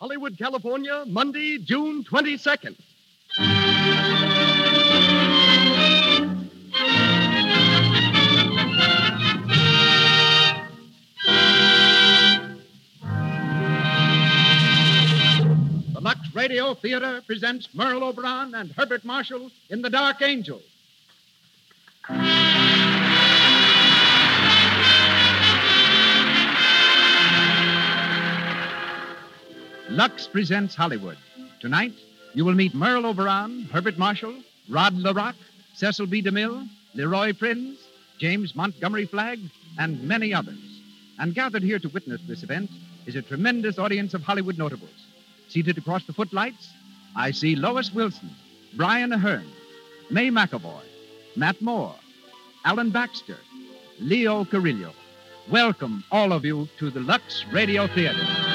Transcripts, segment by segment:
Hollywood, California, Monday, June 22nd. The Lux Radio Theater presents Merle Oberon and Herbert Marshall in The Dark Angel. Lux presents Hollywood. Tonight, you will meet Merle Oberon, Herbert Marshall, Rod La Rocque, Cecil B. DeMille, Leroy Prinz, James Montgomery Flagg, and many others. And gathered here to witness this event is a tremendous audience of Hollywood notables. Seated across the footlights, I see Lois Wilson, Brian Aherne, May McAvoy, Matt Moore, Alan Baxter, Leo Carrillo. Welcome, all of you, to the Lux Radio Theater.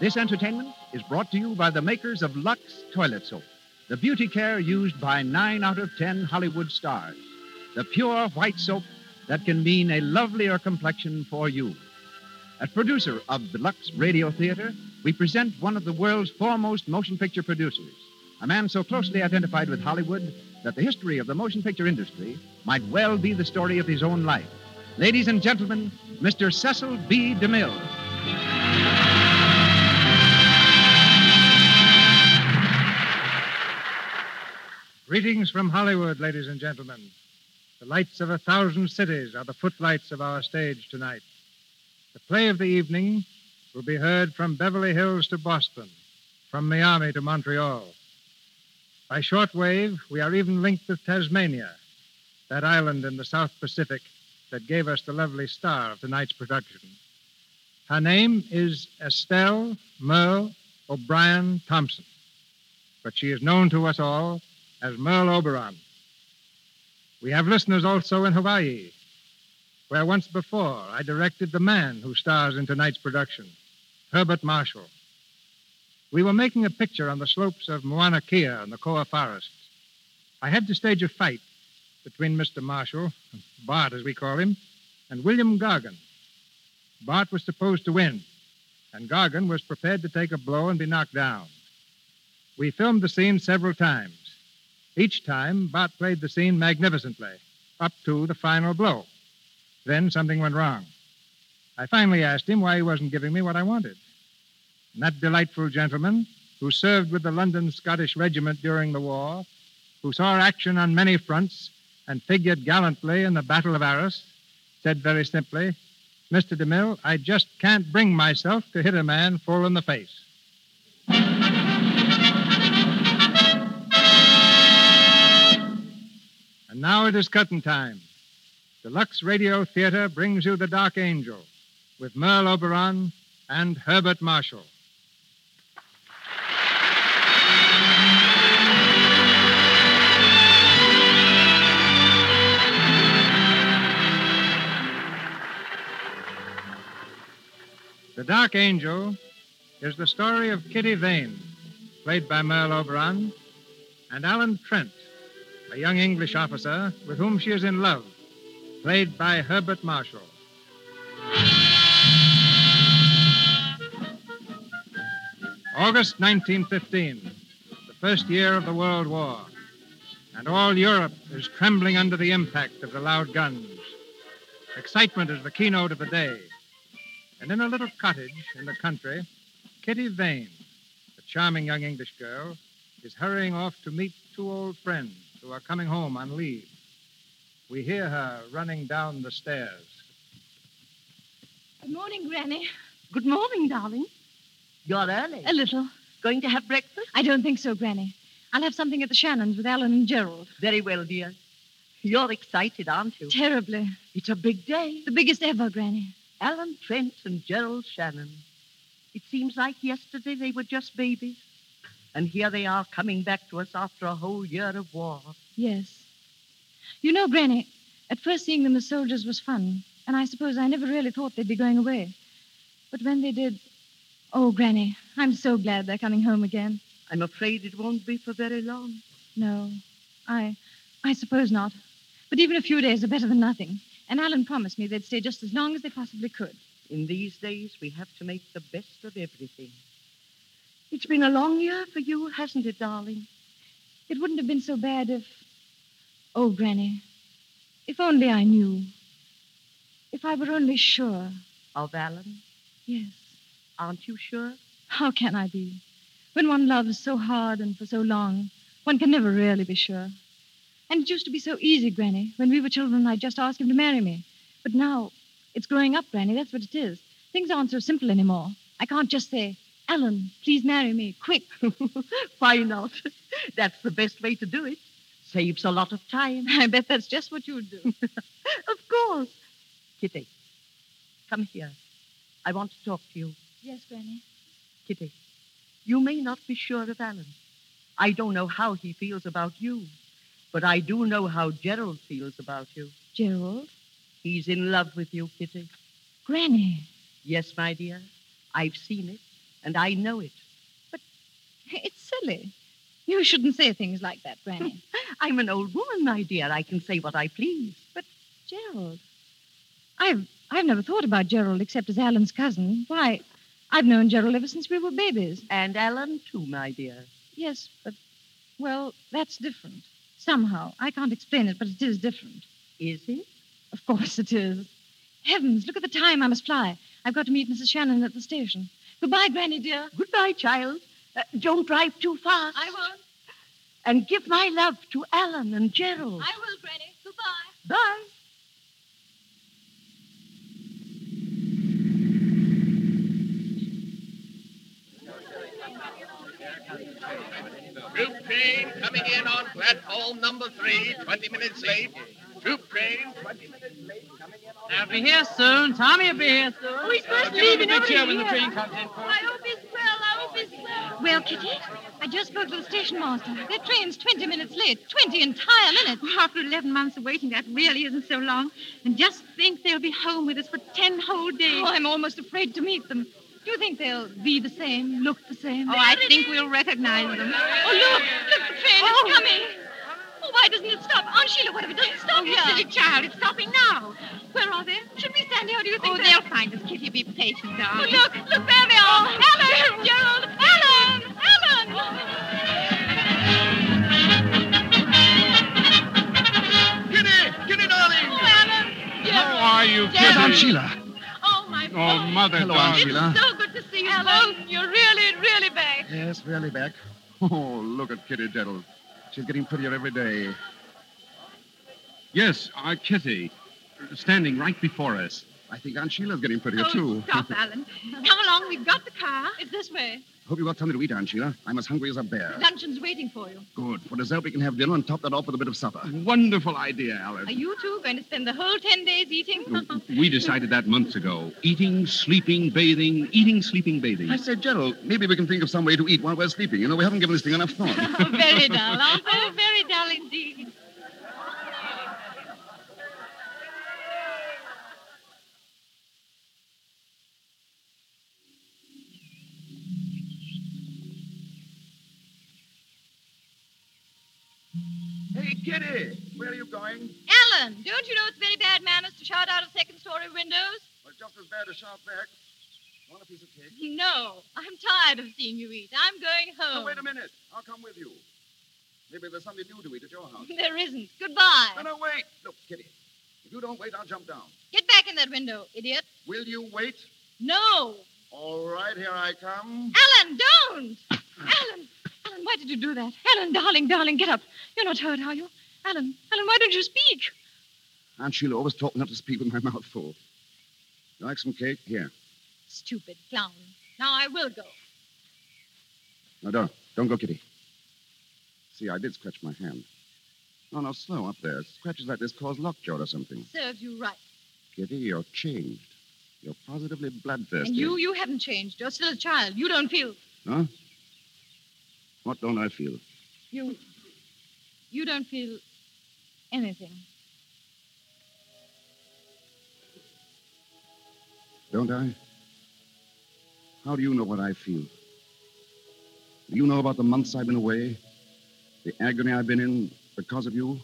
This entertainment is brought to you by the makers of Lux Toilet Soap, the beauty care used by nine out of ten Hollywood stars. The pure white soap that can mean a lovelier complexion for you. As producer of the Lux Radio Theater, we present one of the world's foremost motion picture producers, a man so closely identified with Hollywood that the history of the motion picture industry might well be the story of his own life. Ladies and gentlemen, Mr. Cecil B. DeMille. Greetings from Hollywood, ladies and gentlemen. The lights of a thousand cities are the footlights of our stage tonight. The play of the evening will be heard from Beverly Hills to Boston, from Miami to Montreal. By shortwave, we are even linked with Tasmania, that island in the South Pacific that gave us the lovely star of tonight's production. Her name is Estelle Merle O'Brien Thompson, but she is known to us all as Merle Oberon. We have listeners also in Hawaii, where once before I directed the man who stars in tonight's production, Herbert Marshall. We were making a picture on the slopes of Mauna Kea in the Koa Forest. I had to stage a fight between Mr. Marshall, Bart as we call him, and William Gargan. Bart was supposed to win, and Gargan was prepared to take a blow and be knocked down. We filmed the scene several times. Each time, Bart played the scene magnificently, up to the final blow. Then something went wrong. I finally asked him why he wasn't giving me what I wanted. And that delightful gentleman, who served with the London Scottish Regiment during the war, who saw action on many fronts and figured gallantly in the Battle of Arras, said very simply, Mr. DeMille, I just can't bring myself to hit a man full in the face. And now it is curtain time. The Lux Radio Theater brings you The Dark Angel with Merle Oberon and Herbert Marshall. The Dark Angel is the story of Kitty Vane, played by Merle Oberon, and Alan Trent, a young English officer with whom she is in love, played by Herbert Marshall. August 1915, the first year of the World War, and all Europe is trembling under the impact of the loud guns. Excitement is the keynote of the day. And in a little cottage in the country, Kitty Vane, a charming young English girl, is hurrying off to meet two old friends who are coming home on leave. We hear her running down the stairs. Good morning, Granny. Good morning, darling. You're early. A little. Going to have breakfast? I don't think so, Granny. I'll have something at the Shannons with Alan and Gerald. Very well, dear. You're excited, aren't you? Terribly. It's a big day. The biggest ever, Granny. Alan Trent and Gerald Shannon. It seems like yesterday they were just babies. And here they are coming back to us after a whole year of war. Yes. You know, Granny, at first seeing them as soldiers was fun, and I suppose I never really thought they'd be going away. But when they did, oh, Granny, I'm so glad they're coming home again. I'm afraid it won't be for very long. No, I, I suppose not. But even a few days are better than nothing. And Alan promised me they'd stay just as long as they possibly could. In these days, we have to make the best of everything. It's been a long year for you, hasn't it, darling? It wouldn't have been so bad if. Oh, Granny, if only I knew. If I were only sure. Of Alan? Yes. Aren't you sure? How can I be? When one loves so hard and for so long, one can never really be sure. And it used to be so easy, Granny. When we were children, I'd just ask him to marry me. But now, it's growing up, Granny. That's what it is. Things aren't so simple anymore. I can't just say, Alan, please marry me, quick. Why not? That's the best way to do it. Saves a lot of time. I bet that's just what you do. of course. Kitty, come here. I want to talk to you. yes, Granny. Kitty, you may not be sure of Alan. I don't know how he feels about you, but I do know how Gerald feels about you. Gerald? He's in love with you, Kitty. Granny. Yes, my dear. I've seen it, and I know it. But it's silly. You shouldn't say things like that, Granny. I'm an old woman, my dear. I can say what I please. But Gerald. I've I've never thought about Gerald except as Alan's cousin. Why, I've known Gerald ever since we were babies. And Alan, too, my dear. Yes, but well, that's different. Somehow. I can't explain it, but it is different. Is it? Of course it is. Heavens, look at the time. I must fly. I've got to meet Mrs. Shannon at the station. Goodbye, Granny dear. Goodbye, child. Uh, don't drive too fast. I won't. And give my love to Alan and Gerald. I will, Granny. Goodbye. Bye. Troop train coming in on platform number three, 20 minutes late. Troop train, 20 minutes late, coming in on... I'll be here soon. Tommy will be here soon. Oh, he's supposed to Give leave him in over cheer when the train comes in. I hope he's well. I hope he's well. Well, Kitty, I just spoke to the station master. Their train's 20 minutes late. 20 entire minutes. After 11 months of waiting, that really isn't so long. And just think they'll be home with us for 10 whole days. Oh, I'm almost afraid to meet them. Do you think they'll be the same, look the same? Oh, I think we'll recognize them. Oh, look! Look, the train Oh. is coming. Oh, why doesn't it stop? Aunt Sheila, what if it doesn't stop Oh, here? you silly child, it's stopping now. Where are they? Should we stand here? Do you think Oh, they'll... they'll find us, Kitty. Be patient, oh, darling. Oh, look! Look, there they are! Oh, Alan! Gerald! Alan! Alan! Kitty! Kitty, darling! Oh, Alan! How are you, Yes, Kitty? Aunt Sheila. Oh, my Oh, boy. Mother, Hello, Aunt darling. Sheila. So good to see you, Alan. You're really, really back. Yes, really back. Oh, look at Kitty Gerald. She's getting prettier every day. Yes, our Kitty, standing right before us. I think Aunt Sheila's getting prettier, Oh, too. stop, Alan. Come along, we've got the car. It's this way. Hope you got something to eat, Aunt Sheila. I'm as hungry as a bear. Luncheon's waiting for you. Good. For dessert, we can have dinner and top that off with a bit of supper. Wonderful idea, Alice. Are you two going to spend the whole ten days eating? We decided that months ago. Eating, sleeping, bathing, eating, sleeping, bathing. I said, Gerald, maybe we can think of some way to eat while we're sleeping. You know, we haven't given this thing enough thought. Oh, very dull, aren't? Oh, very dull indeed. Hey, Kitty, where are you going? Alan, don't you know it's very bad manners to shout out of second story windows? Well, just as bad as shout back. Want a piece of cake? No, I'm tired of seeing you eat. I'm going home. Oh, wait a minute. I'll come with you. Maybe there's something new to eat at your house. There isn't. Goodbye. No, no, wait. Look, Kitty. If you don't wait, I'll jump down. Get back in that window, idiot. Will you wait? No. All right, here I come. Alan, don't. Alan, Alan, why did you do that? Alan, darling, darling, get up. You're not hurt, are you? Alan, Alan, why don't you speak? Aunt Sheila always taught me not to speak with my mouth full. You like some cake? Here. Stupid clown. Now I will go. No, don't. Don't go, Kitty. See, I did scratch my hand. No, no, slow up there. Scratches like this cause lockjaw or something. Serves you right. Kitty, you're changed. You're positively bloodthirsty. And you, you haven't changed. You're still a child. You don't feel. Huh? What don't I feel? You. You don't feel anything. Don't I? How do you know what I feel? Do you know about the months I've been away? The agony I've been in because of you?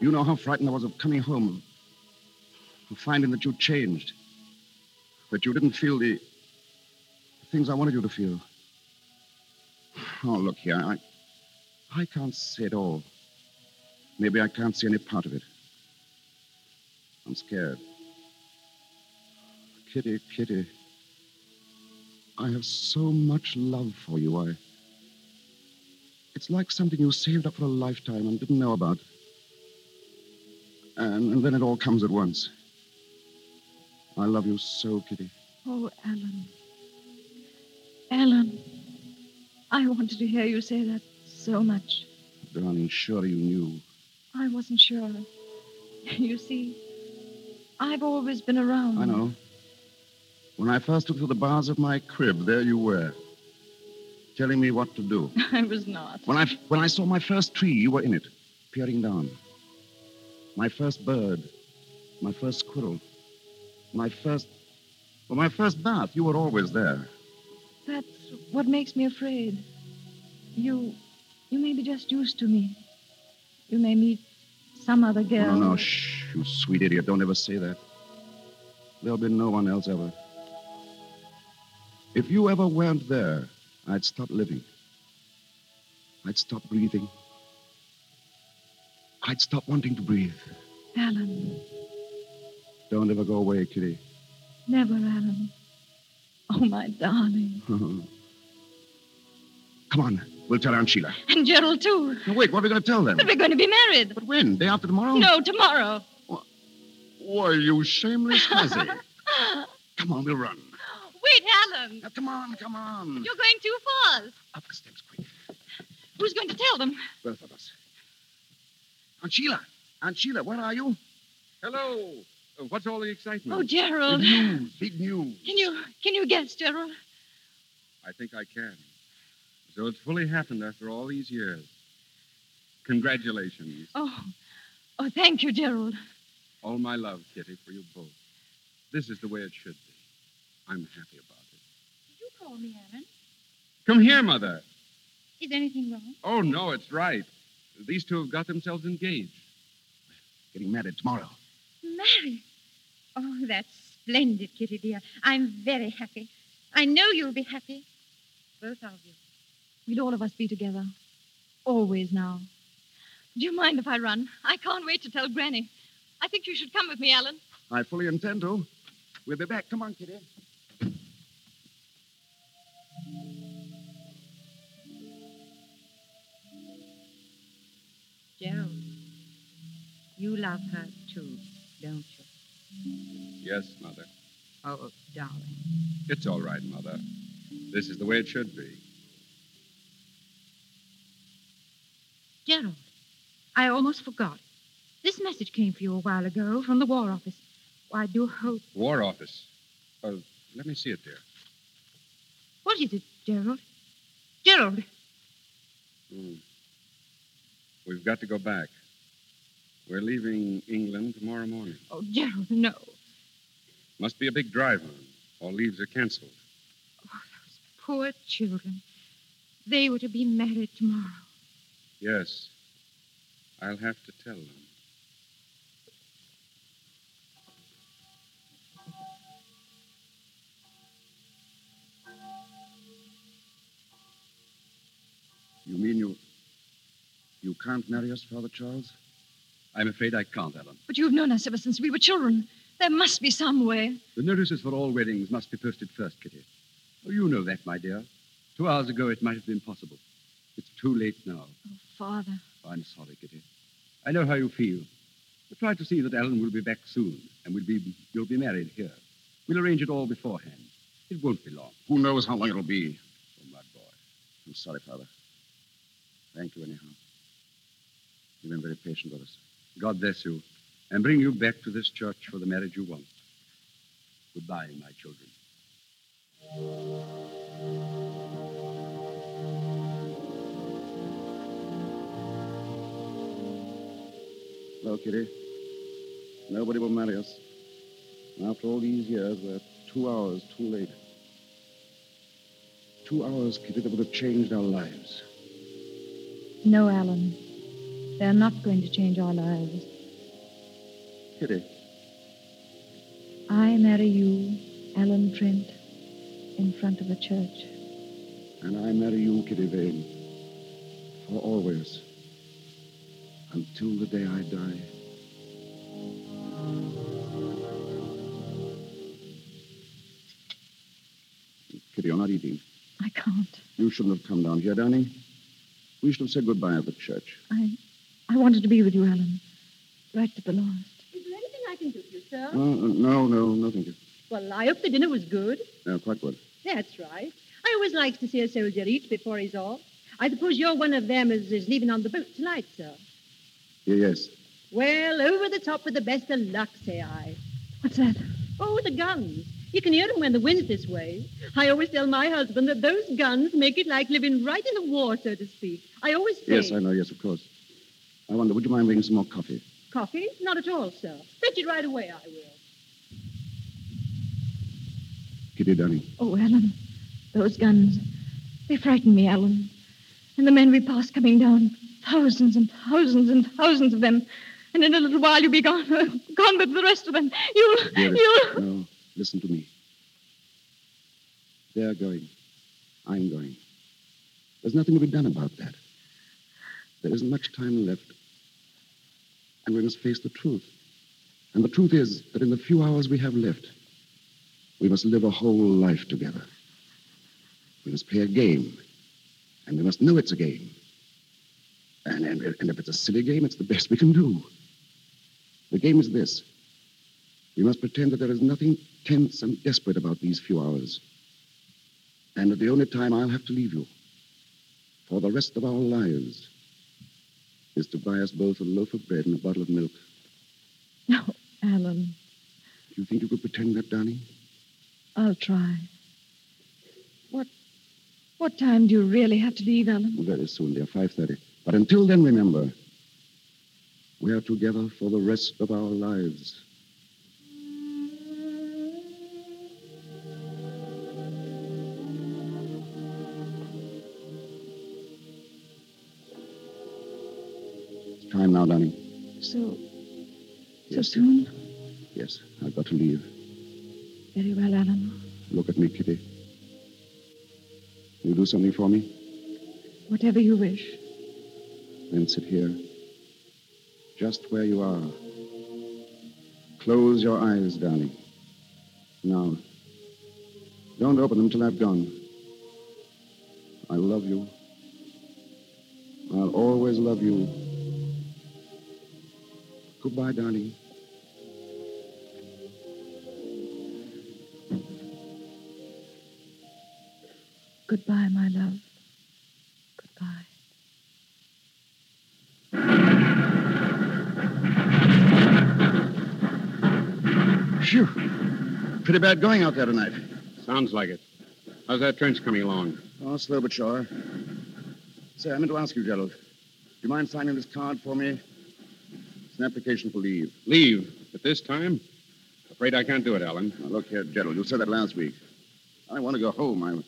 Do You know how frightened I was of coming home of finding that you changed. That you didn't feel the, the things I wanted you to feel. Oh, look here. I, I can't see it all. Maybe I can't see any part of it. I'm scared. Kitty, Kitty. I have so much love for you. I. It's like something you saved up for a lifetime and didn't know about. And, and then it all comes at once. I love you so, Kitty. Oh, Alan. Alan. I wanted to hear you say that so much. Darling, sure you knew. I wasn't sure. You see, I've always been around. I know. When I first looked through the bars of my crib, there you were, telling me what to do. I was not. When I, when I saw my first tree, you were in it, peering down. My first bird, my first squirrel, my first, well, my first bath, you were always there. That's what makes me afraid. You, you may be just used to me. You may meet some other girl. No, no, shh, you sweet idiot. Don't ever say that. There'll be no one else ever. If you ever weren't there, I'd stop living. I'd stop breathing. I'd stop wanting to breathe. Alan. Don't ever go away, Kitty. Never, Alan. Oh, my darling. Come on. We'll tell Aunt Sheila. And Gerald, too. Now, wait, what are we going to tell them? But we're going to be married. But when? Day after tomorrow? No, tomorrow. Why, you shameless hussy. come on, we'll run. Wait, Alan. Now, come on, come on. You're going too fast. Up the steps, quick. Who's going to tell them? Both of us. Aunt Sheila. Aunt Sheila, where are you? Hello. Uh, What's all the excitement? Oh, Gerald. Big news. Big news. Can you can you guess, Gerald? I think I can. So it's fully happened after all these years. Congratulations. Oh, oh, thank you, Gerald. All my love, Kitty, for you both. This is the way it should be. I'm happy about it. Did you call me, Alan? Come here, Mother. Is anything wrong? Oh, no, it's right. These two have got themselves engaged. Getting married tomorrow. Married? Oh, that's splendid, Kitty, dear. I'm very happy. I know you'll be happy. Both of you. We'll all of us be together. Always now. Do you mind if I run? I can't wait to tell Granny. I think you should come with me, Alan. I fully intend to. We'll be back. Come on, Kitty. Gerald, you love her too, don't you? Yes, Mother. Oh, darling. It's all right, Mother. This is the way it should be. Gerald, I almost forgot. This message came for you a while ago from the War Office. I do hope. War Office. Oh, let me see it, dear. What is it, Gerald? Gerald, Hmm. We've got to go back. We're leaving England tomorrow morning. oh, Gerald, no. Must be a big drive on. All leaves are canceled. Oh, those poor children. They were to be married tomorrow. Yes. I'll have to tell them. You mean you. You can't marry us, Father Charles? I'm afraid I can't, Alan. But you've known us ever since we were children. There must be some way. The notices for all weddings must be posted first, Kitty. Oh, you know that, my dear. Two hours ago, it might have been possible. It's too late now. Oh, Father. I'm sorry, Kitty. I know how you feel. But try to see that Alan will be back soon, and we'll be, you'll be married here. We'll arrange it all beforehand. It won't be long. Who knows how long it'll be? Oh, my boy. I'm sorry, Father. Thank you, anyhow. You've been very patient with us. God bless you, and bring you back to this church for the marriage you want. Goodbye, my children. No, Kitty. Nobody will marry us. And after all these years, we're two hours too late. Two hours, Kitty, that would have changed our lives. No, Alan. They're not going to change our lives. Kitty, I marry you, Alan Trent, in front of a church. And I marry you, Kitty Vane, for always, until the day I die. Kitty, you're not eating. I can't. You shouldn't have come down here, darling. We should have said goodbye at the church. I I wanted to be with you, Alan. Right to the last. Is there anything I can do for you, sir? Uh, uh, no, no, no, thank you. Well, I hope the dinner was good. No, quite good. That's right. I always like to see a soldier eat before he's off. I suppose you're one of them as is leaving on the boat tonight, sir. Yeah, yes. Well, over the top with the best of luck, say I. What's that? Oh, the guns. You can hear them when the wind's this way. I always tell my husband that those guns make it like living right in the war, so to speak. I always say... Yes, I know, yes, of course. I wonder, would you mind bringing some more coffee? Coffee? Not at all, sir. Fetch it right away, I will. Kitty, darling. Oh, Alan, those guns. They frighten me, Alan. And the men we pass coming down. Thousands and thousands and thousands of them. And in a little while you'll be gone. gone with the rest of them. You'll. Dearest, You'll. no, listen to me. They're going. I'm going. There's nothing to be done about that. There isn't much time left. And we must face the truth. And the truth is that in the few hours we have left, we must live a whole life together. We must play a game. And we must know it's a game. And, and, and if it's a silly game, it's the best we can do. The game is this. We must pretend that there is nothing tense and desperate about these few hours. And that the only time I'll have to leave you for the rest of our lives is to buy us both a loaf of bread and a bottle of milk. No, Alan. Do you think you could pretend that, darling? I'll try. What what time do you really have to leave, Alan? Very soon, dear, 5.30. But until then, remember, we are together for the rest of our lives. It's time now, darling. So so soon? Yes, I've got to leave. Very well, Alan. Look at me, Kitty. You do something for me? Whatever you wish. Then sit here. Just where you are. Close your eyes, darling. Now. Don't open them till I've gone. I love you. I'll always love you. Goodbye, darling. Goodbye, my love. Goodbye. Phew. Pretty bad going out there tonight. Sounds like it. How's that trench coming along? Oh, slow but sure. Say, I meant to ask you, Gerald. Do you mind signing this card for me? It's an application for leave. Leave at this time? Afraid I can't do it, Alan. Now, look here, Gerald. You said that last week. I want to go home. I,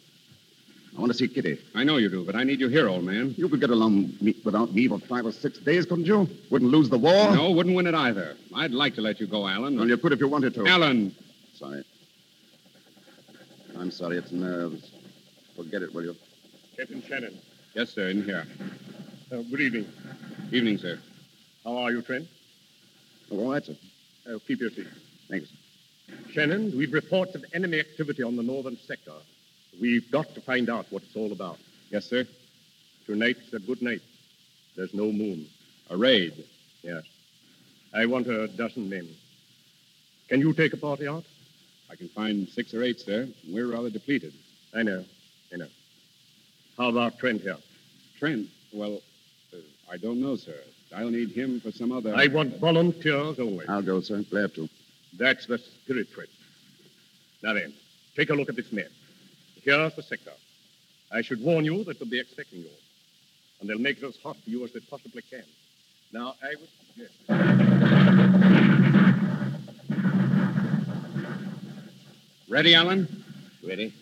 I want to see Kitty. I know you do, but I need you here, old man. You could get along me- without me for five or six days, couldn't you? Wouldn't lose the war? No, wouldn't win it either. I'd like to let you go, Alan. Well, you could if you wanted to. Alan! Sorry. I'm sorry. It's nerves. Forget it, will you? Captain Shannon. Yes, sir, in here. Uh, good evening. Evening, sir. How are you, Trent? Oh, all right, sir. Uh, keep your seat. Thanks. Shannon, we've reports of enemy activity on the northern sector. We've got to find out what it's all about. Yes, sir. Tonight's a good night. There's no moon. A raid. Yes. I want a dozen men. Can you take a party out? I can find six or eight, sir. We're rather depleted. I know. I know. How about Trent here? Trent? Well, uh, I don't know, sir. I'll need him for some other. I want volunteers only. I'll go, sir. Glad to. That's the spirit, Trent. Now then, take a look at this map. Here's the sector. I should warn you that they'll be expecting you. And they'll make it as hot for you as they possibly can. Now, I would suggest. Ready, Alan? Ready?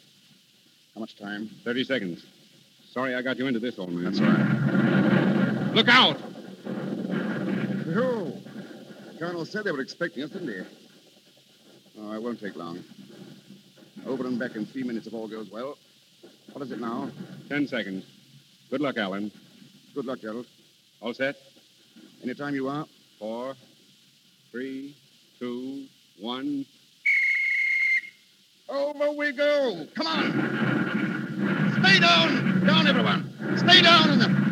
How much time? Thirty seconds. Sorry I got you into this, old man. That's all right. Look out! Who? The colonel said they were expecting us, didn't he? Oh, it won't take long. Over and back in three minutes if all goes well. What is it now? Ten seconds. Good luck, Alan. Good luck, Gerald. All set? Any time you are. Four, three, two, one. Over we go. Come on. Stay down. Down, everyone. Stay down in the.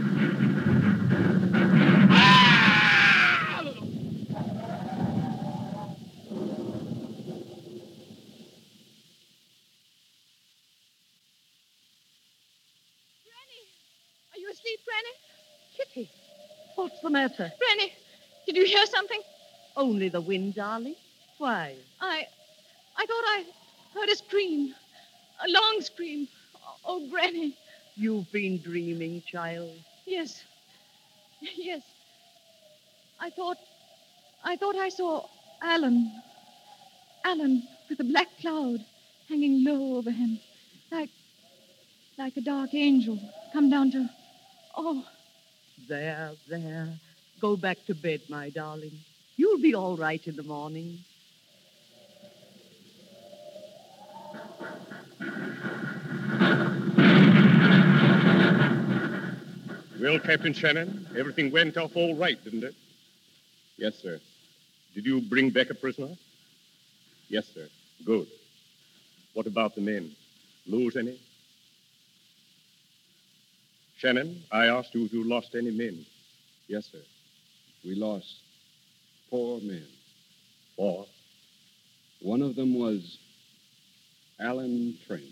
Granny? Kitty, what's the matter? Granny, did you hear something? Only the wind, darling. Why? I. I thought I heard a scream. A long scream. Oh, Granny. You've been dreaming, child. Yes. Yes. I thought. I thought I saw Alan. Alan with a black cloud hanging low over him. Like. like a dark angel come down to. Oh, There, there. Go back to bed, my darling. You'll be all right in the morning. Well, Captain Shannon, everything went off all right, didn't it? Yes, sir. Did you bring back a prisoner? Yes, sir. Good. What about the men? Lose any? Shannon, I asked you if you lost any men. Yes, sir. We lost four men. Four? One of them was Alan Trent.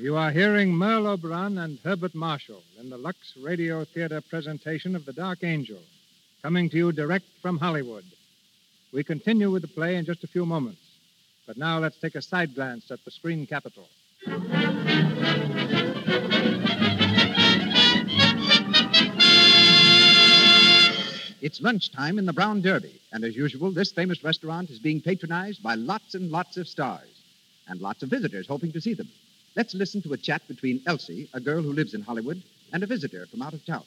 You are hearing Merle Oberon and Herbert Marshall in the Lux Radio Theater presentation of The Dark Angel, coming to you direct from Hollywood. We continue with the play in just a few moments, but now let's take a side glance at the screen capital. It's lunchtime in the Brown Derby, and as usual, this famous restaurant is being patronized by lots and lots of stars and lots of visitors hoping to see them. Let's listen to a chat between Elsie, a girl who lives in Hollywood, and a visitor from out of town.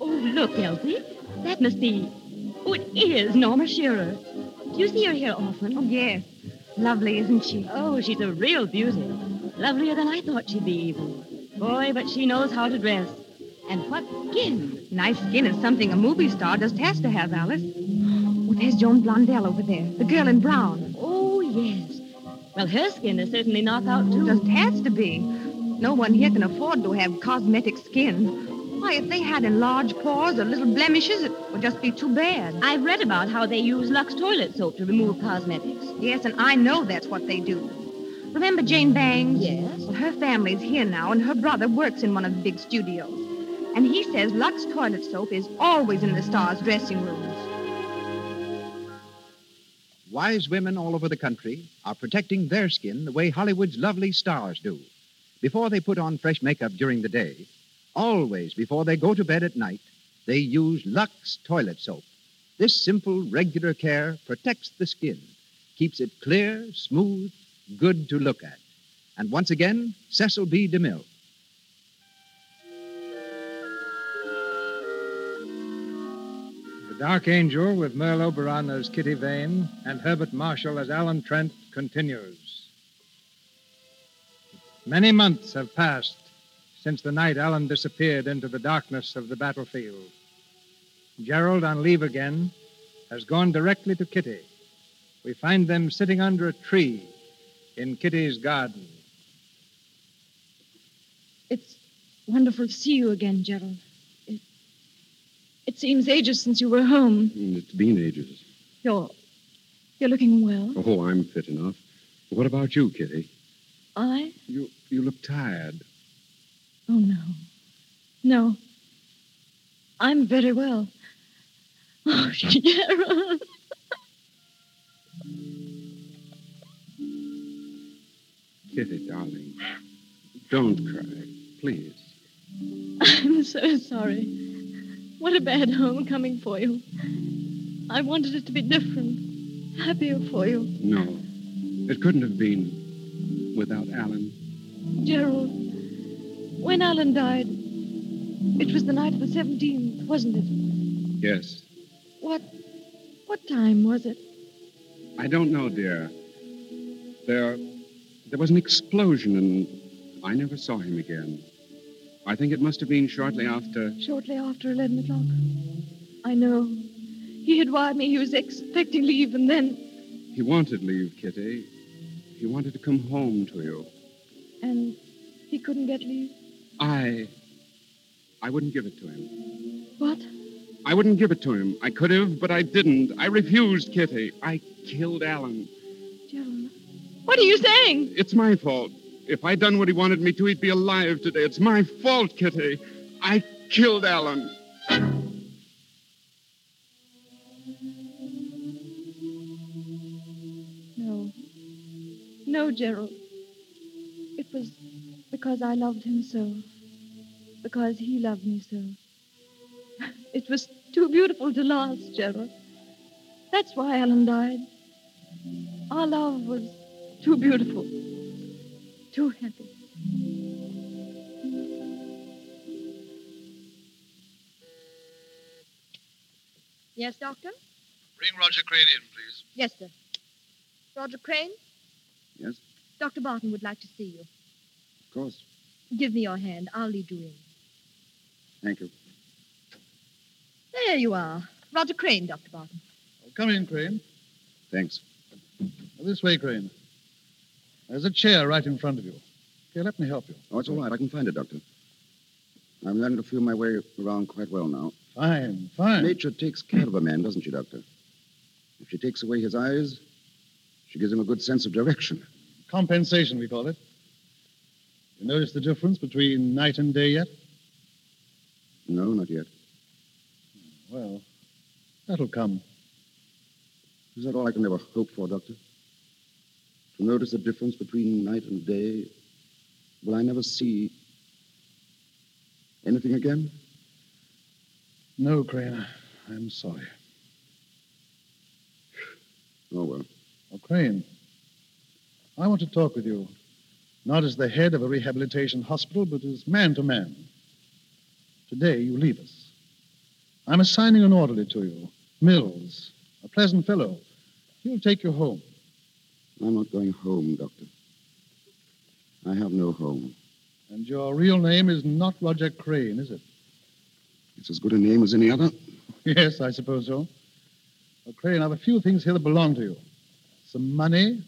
Oh, look, Elsie. That must be. Oh, it is Norma Shearer. Do you see her here often? Oh, yes. Lovely, isn't she? Oh, she's a real beauty. Lovelier than I thought she'd be, even. Boy, but she knows how to dress. And what skin? Nice skin is something a movie star just has to have, Alice. Oh, there's Joan Blondell over there, the girl in brown. Oh, yes. Well, her skin is certainly knockout, too. Just has to be. No one here can afford to have cosmetic skin. Why, if they had enlarged pores or little blemishes, it would just be too bad. I've read about how they use Lux toilet soap to remove cosmetics. Yes, and I know that's what they do. Remember Jane Bangs? Yes. Well, her family's here now, and her brother works in one of the big studios. And he says Lux toilet soap is always in the stars' dressing rooms. Wise women all over the country are protecting their skin the way Hollywood's lovely stars do. Before they put on fresh makeup during the day, always before they go to bed at night, they use Lux toilet soap. This simple, regular care protects the skin, keeps it clear, smooth, good to look at. And once again, Cecil B. DeMille. Dark Angel, with Merle Oberon as Kitty Vane and Herbert Marshall as Alan Trent, continues. Many months have passed since the night Alan disappeared into the darkness of the battlefield. Gerald, on leave again, has gone directly to Kitty. We find them sitting under a tree in Kitty's garden. It's wonderful to see you again, Gerald. It, seems ages since you were home. It's been ages. You're you're looking well. Oh, I'm fit enough. What about you, Kitty? I? You you look tired. Oh no. No. I'm very well. Oh, Gerald. Kitty, darling, don't cry. please. I'm so sorry. What a bad homecoming for you. I wanted it to be different, happier for you. No, it couldn't have been without Alan. Gerald, when Alan died, it was the night of the 17th, wasn't it? Yes. What, what time was it? I don't know, dear. There, there was an explosion, and I never saw him again. I think it must have been shortly after. Shortly after 11 o'clock. I know. He had wired me he was expecting leave, and then. He wanted leave, Kitty. He wanted to come home to you. And he couldn't get leave? I. I wouldn't give it to him. What? I wouldn't give it to him. I could have, but I didn't. I refused, Kitty. I killed Alan. Gerald, what are you saying? It's my fault. If I'd done what he wanted me to, he'd be alive today. It's my fault, Kitty. I killed Alan. No. No, Gerald. It was because I loved him so. Because he loved me so. It was too beautiful to last, Gerald. That's why Alan died. Our love was too beautiful. Too happy. Yes, Doctor? Bring Roger Crane in, please. Yes, sir. Roger Crane? Yes, Dr. Barton would like to see you. of course. Give me your hand. I'll lead you in. Thank you. There you are. Roger Crane, Dr. Barton. Oh, come in, Crane. Thanks. This way, Crane. There's a chair right in front of you. Here, let me help you. Oh, it's all right. I can find it, Doctor. I'm learning to feel my way around quite well now. Fine, fine. Nature takes care of a man, doesn't she, Doctor? If she takes away his eyes, she gives him a good sense of direction. Compensation, we call it. You notice the difference between night and day yet? No, not yet. Well, that'll come. Is that all I can ever hope for, Doctor? To notice the difference between night and day? Will I never see anything again? No, Crane. I'm sorry. Oh, well. Oh, Crane, I want to talk with you, not as the head of a rehabilitation hospital, but as man to man. Today, you leave us. I'm assigning an orderly to you, Mills, a pleasant fellow. He'll take you home. I'm not going home, Doctor. I have no home. And your real name is not Roger Crane, is it? It's as good a name as any other. Yes, I suppose so. Well, Crane, I've a few things here that belong to you some money,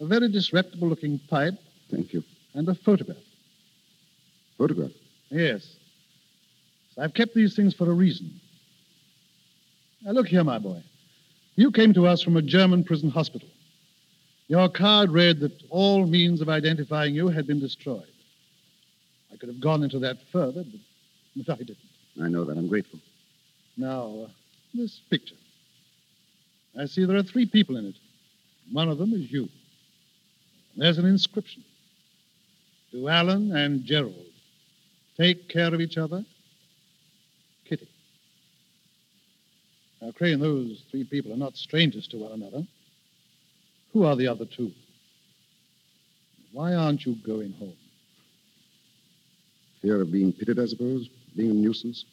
a very disreputable looking pipe, Thank you. and a photograph. Photograph? Yes. So I've kept these things for a reason. Now, look here, my boy. You came to us from a German prison hospital. Your card read that all means of identifying you had been destroyed. I could have gone into that further, but, but I didn't. I know that. I'm grateful. Now, uh, this picture. I see there are three people in it. One of them is you. There's an inscription To Alan and Gerald. Take care of each other. Kitty. Now, Crane, those three people are not strangers to one another. Who are the other two? Why aren't you going home? Fear of being pitted, I suppose? Being a nuisance?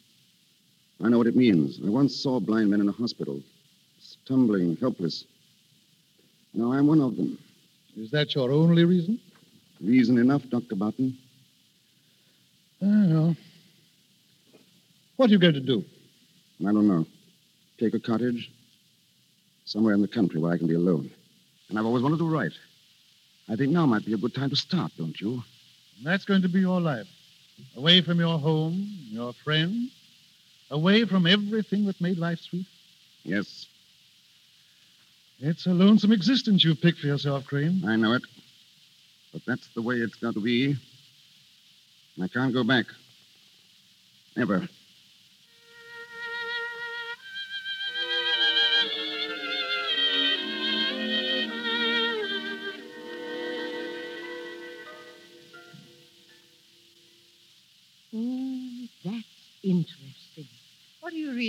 I know what it means. I once saw blind men in a hospital, stumbling, helpless. Now I'm one of them. Is that your only reason? Reason enough, Dr. Barton. I know. What are you going to do? I don't know. Take a cottage somewhere in the country where I can be alone. And I've always wanted to write. I think now might be a good time to start, don't you? And that's going to be your life. Away from your home, your friends, away from everything that made life sweet. Yes, It's a lonesome existence you've picked for yourself, Crane. I know it. But that's the way it's got to be. I can't go back. Never.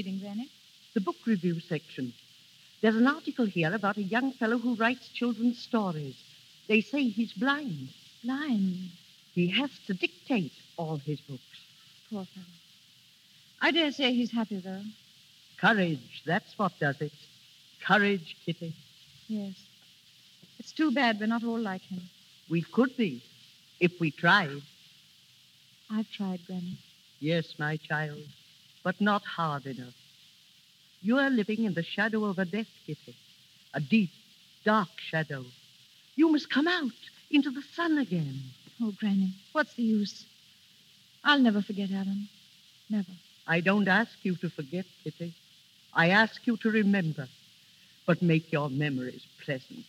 Reading, Granny? The book review section. There's an article here about a young fellow who writes children's stories. They say he's blind. Blind. He has to dictate all his books. Poor fellow. I dare say he's happy, though. Courage, that's what does it. Courage, Kitty. Yes. It's too bad we're not all like him. We could be, if we tried. I've tried, Granny. Yes, my child, but not hard enough. You are living in the shadow of a death, Kitty. A deep, dark shadow. You must come out into the sun again. Oh, Granny, what's the use? I'll never forget Alan. Never. I don't ask you to forget, Kitty. I ask you to remember. But make your memories pleasant.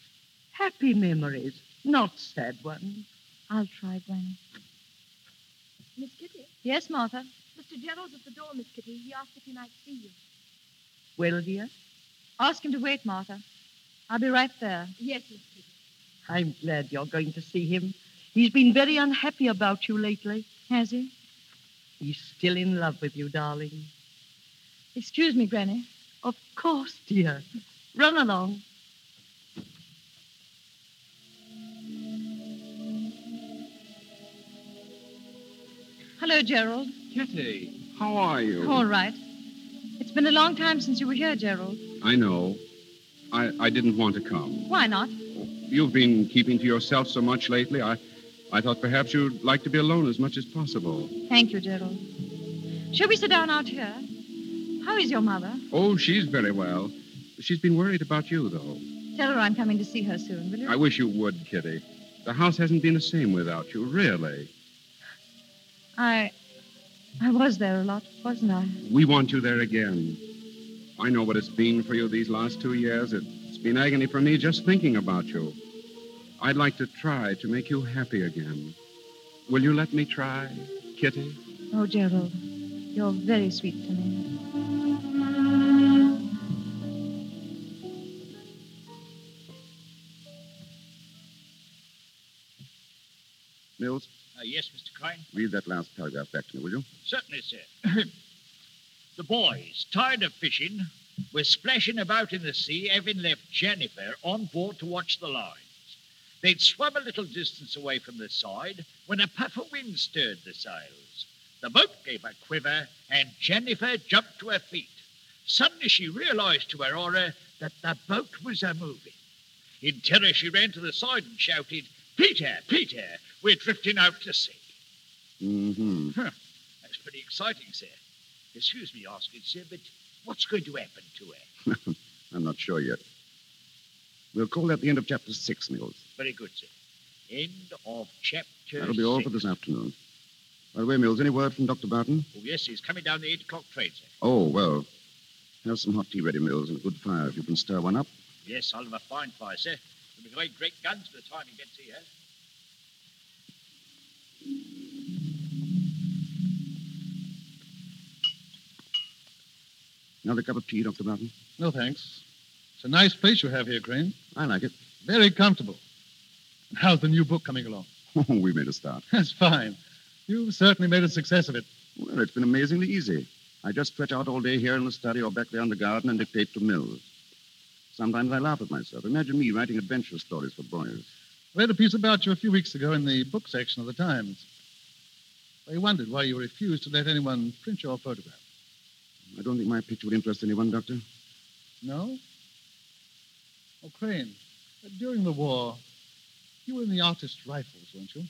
Happy memories, not sad ones. I'll try, Granny. Miss Kitty. Yes, Martha? Mr. Gerald's at the door, Miss Kitty. He asked if he might see you. Well, dear? Ask him to wait, Martha. I'll be right there. Yes, Miss Kitty. I'm glad you're going to see him. He's been very unhappy about you lately. Has he? He's still in love with you, darling. Excuse me, Granny. Of course, dear. Run along. Hello, Gerald. Kitty, how are you? All right. It's been a long time since you were here, Gerald. I know. I, I didn't want to come. Why not? You've been keeping to yourself so much lately. I, I thought perhaps you'd like to be alone as much as possible. Thank you, Gerald. Shall we sit down out here? How is your mother? Oh, she's very well. She's been worried about you, though. Tell her I'm coming to see her soon, will you? I wish you would, Kitty. The house hasn't been the same without you, really. I. I was there a lot, wasn't I? We want you there again. I know what it's been for you these last two years. It's been agony for me just thinking about you. I'd like to try to make you happy again. Will you let me try, Kitty? Oh, Gerald, you're very sweet to me. Mills, Uh, yes, Mr. Crane? read that last paragraph back to me, will you? Certainly, sir. the boys, tired of fishing, were splashing about in the sea, having left Jennifer on board to watch the lines. They'd swum a little distance away from the side when a puff of wind stirred the sails. The boat gave a quiver, and Jennifer jumped to her feet. Suddenly she realized to her horror that the boat was a moving. In terror, she ran to the side and shouted, Peter, Peter, we're drifting out to sea. Mm-hmm. Huh. That's pretty exciting, sir. Excuse me asking, sir, but what's going to happen to her? I'm not sure yet. We'll call that the end of chapter six, Mills. Very good, sir. End of chapter That'll be all for this afternoon. By the way, Mills, any word from Dr. Barton? Oh, yes, he's coming down the eight o'clock train, sir. Oh, well. Have some hot tea ready, Mills, and a good fire if you can stir one up. Yes, I'll have a fine fire, sir. There'll be great, great guns by the time he gets here. Another cup of tea, Dr. Barton? No, thanks. It's a nice place you have here, Crane. I like it. Very comfortable. And how's the new book coming along? Oh, we made a start. That's fine. You've certainly made a success of it. Well, it's been amazingly easy. I just stretch out all day here in the study or back there in the garden and dictate to Mills. Sometimes I laugh at myself. Imagine me writing adventure stories for boys. I read a piece about you a few weeks ago in the book section of the Times. I wondered why you refused to let anyone print your photograph. I don't think my picture would interest anyone, Doctor. No? Oh, Crane, during the war, you were in the artist rifles, weren't you?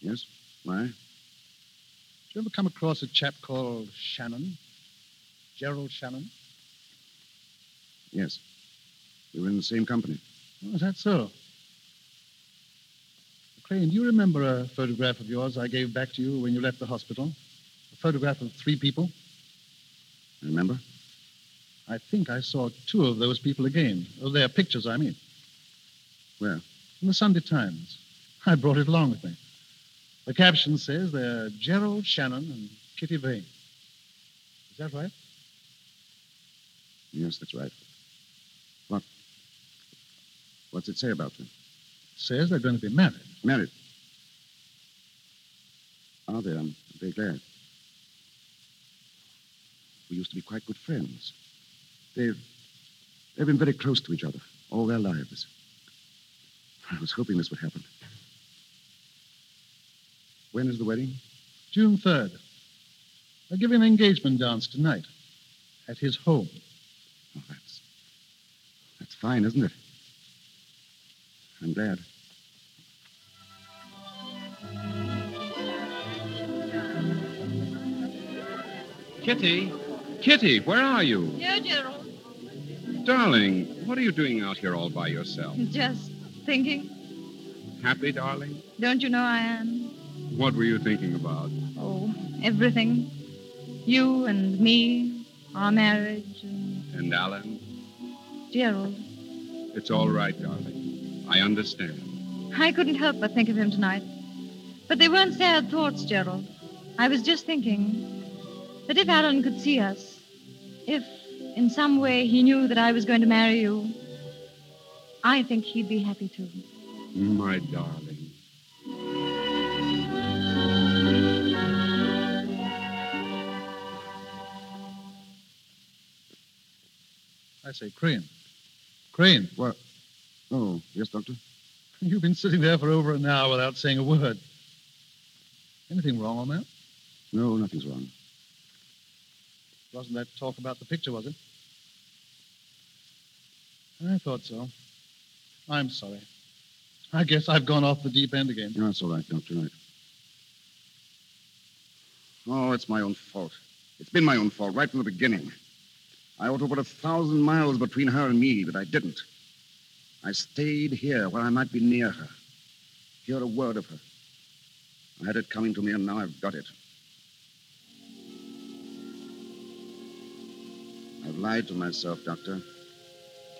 Yes? Why? Did you ever come across a chap called Shannon? Gerald Shannon? Yes. We were in the same company. Oh, is that so? Crane, do you remember a photograph of yours I gave back to you when you left the hospital? A photograph of three people? Remember? I think I saw two of those people again. Oh, their pictures, I mean. Where? In the Sunday Times. I brought it along with me. The caption says they're Gerald Shannon and Kitty Vane. Is that right? Yes, that's right. What? What's it say about them? It says they're going to be married. Married. Ah, Are they? I'm very glad. We used to be quite good friends. They've they've been very close to each other all their lives. I was hoping this would happen. When is the wedding? June 3rd. They're giving an engagement dance tonight at his home. Oh, that's that's fine, isn't it? I'm glad. Kitty, Kitty, where are you? Here, Gerald. Darling, what are you doing out here all by yourself? Just thinking. Happy, darling? Don't you know I am? What were you thinking about? Oh, everything. You and me, our marriage, and And Alan? Gerald. It's all right, darling. I understand. I couldn't help but think of him tonight. But they weren't sad thoughts, Gerald. I was just thinking that if Alan could see us, if in some way he knew that I was going to marry you, I think he'd be happy too. My darling. I say, Crane. Crane. What? Oh, yes, Doctor? You've been sitting there for over an hour without saying a word. Anything wrong on that? No, nothing's wrong. Wasn't that talk about the picture, was it? I thought so. I'm sorry. I guess I've gone off the deep end again. That's all right, Doctor. Right. Oh, it's my own fault. It's been my own fault right from the beginning. I ought to put a thousand miles between her and me, but I didn't. I stayed here where I might be near her, hear a word of her. I had it coming to me, and now I've got it. I've lied to myself, Doctor.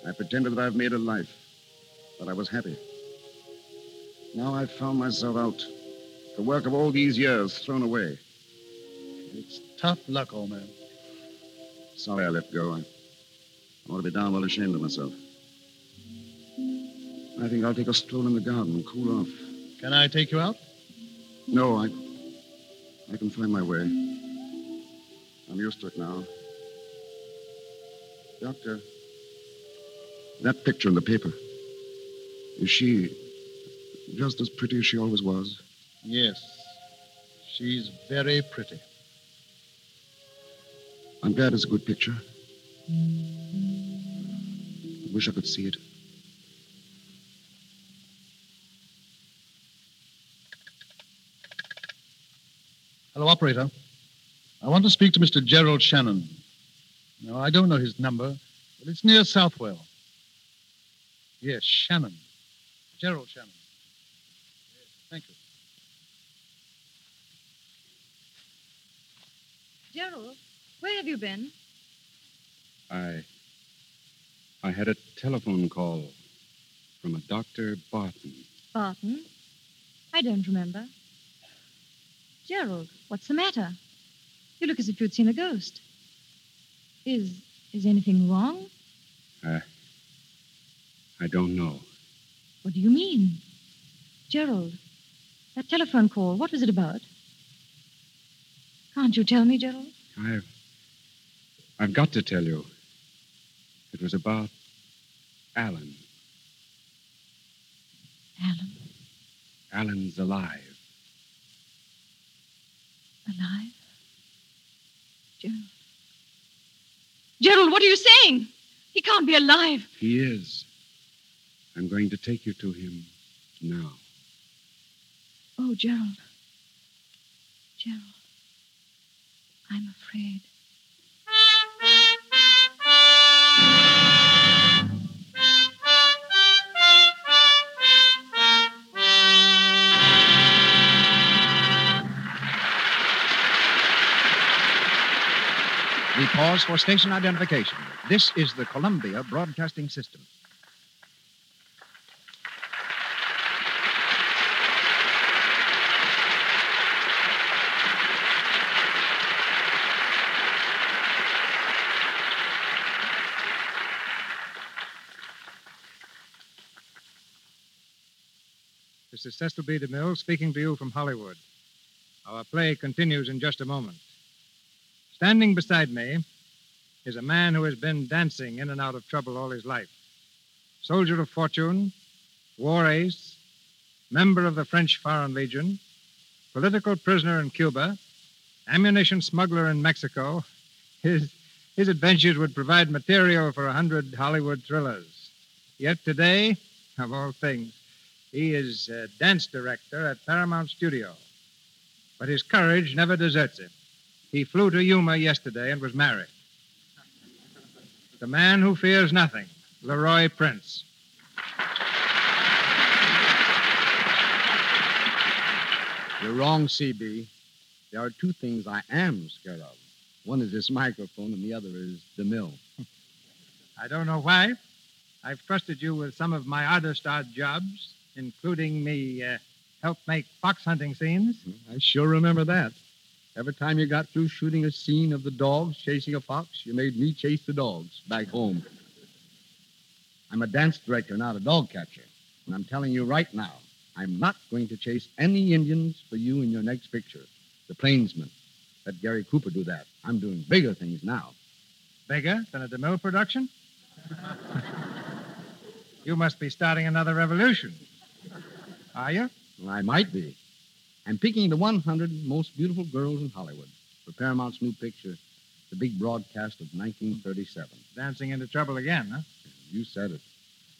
I pretended that I've made a life, that I was happy. Now I've found myself out. The work of all these years thrown away. It's tough luck, old man. Sorry I let go. I, I ought to be darn well ashamed of myself. I think I'll take a stroll in the garden and cool off. Can I take you out? No, I. I can find my way. I'm used to it now. Doctor, that picture in the paper. Is she just as pretty as she always was? Yes. She's very pretty. I'm glad it's a good picture. I wish I could see it. Hello, operator. I want to speak to Mr. Gerald Shannon. No, I don't know his number, but it's near Southwell. Yes, Shannon. Gerald Shannon. Yes, thank you. Gerald, where have you been? I. I had a telephone call from a Dr. Barton. Barton? I don't remember. Gerald, what's the matter? You look as if you'd seen a ghost. Is is anything wrong? I. I don't know. What do you mean? Gerald, that telephone call, what was it about? Can't you tell me, Gerald? I've. I've got to tell you. It was about Alan. Alan, Alan's alive. alive? Gerald. Gerald, what are you saying? He can't be alive. He is. I'm going to take you to him now. Oh, Gerald. Gerald. I'm afraid. We pause for station identification. This is the Columbia Broadcasting System. This is Cecil B. DeMille speaking to you from Hollywood. Our play continues in just a moment. Standing beside me is a man who has been dancing in and out of trouble all his life. Soldier of fortune, war ace, member of the French Foreign Legion, political prisoner in Cuba, ammunition smuggler in Mexico. His, his adventures would provide material for a hundred Hollywood thrillers. Yet today, of all things, he is a dance director at Paramount Studio. But his courage never deserts him. He flew to Yuma yesterday and was married. The man who fears nothing, LeRoy Prinz. You're wrong, CB. There are two things I am scared of. One is this microphone, and the other is DeMille. I don't know why. I've trusted you with some of my oddest odd jobs, including me uh, help make fox hunting scenes. I sure remember that. Every time you got through shooting a scene of the dogs chasing a fox, you made me chase the dogs back home. I'm a dance director, not a dog catcher. And I'm telling you right now, I'm not going to chase any Indians for you in your next picture. The Plainsman. Let Gary Cooper do that. I'm doing bigger things now. Bigger than a DeMille production? you must be starting another revolution. Are you? Well, I might be. I'm picking the 100 most beautiful girls in Hollywood for Paramount's new picture, the big broadcast of 1937. Dancing into trouble again, huh? You said it.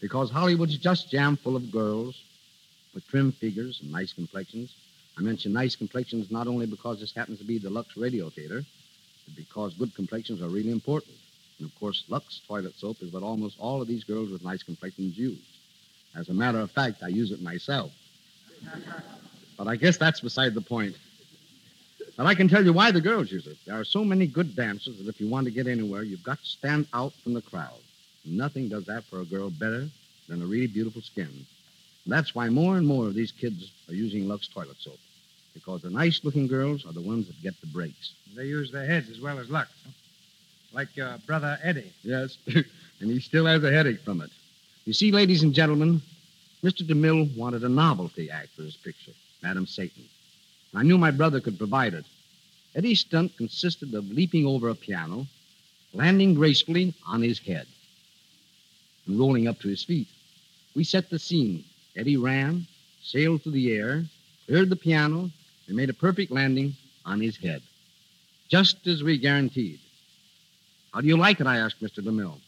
Because Hollywood's just jam full of girls with trim figures and nice complexions. I mention nice complexions not only because this happens to be the Lux Radio Theater, but because good complexions are really important. And of course, Lux toilet soap is what almost all of these girls with nice complexions use. As a matter of fact, I use it myself. But I guess that's beside the point. But I can tell you why the girls use it. There are so many good dancers that if you want to get anywhere, you've got to stand out from the crowd. Nothing does that for a girl better than a really beautiful skin. And that's why more and more of these kids are using Lux toilet soap. Because the nice looking girls are the ones that get the breaks. They use their heads as well as Lux. Like your brother Eddie. Yes, and he still has a headache from it. You see, ladies and gentlemen, Mr. DeMille wanted a novelty act for his picture. Madam Satan. I knew my brother could provide it. Eddie's stunt consisted of leaping over a piano, landing gracefully on his head, and rolling up to his feet. We set the scene. Eddie ran, sailed through the air, cleared the piano, and made a perfect landing on his head, just as we guaranteed. How do you like it? I asked Mr. DeMille.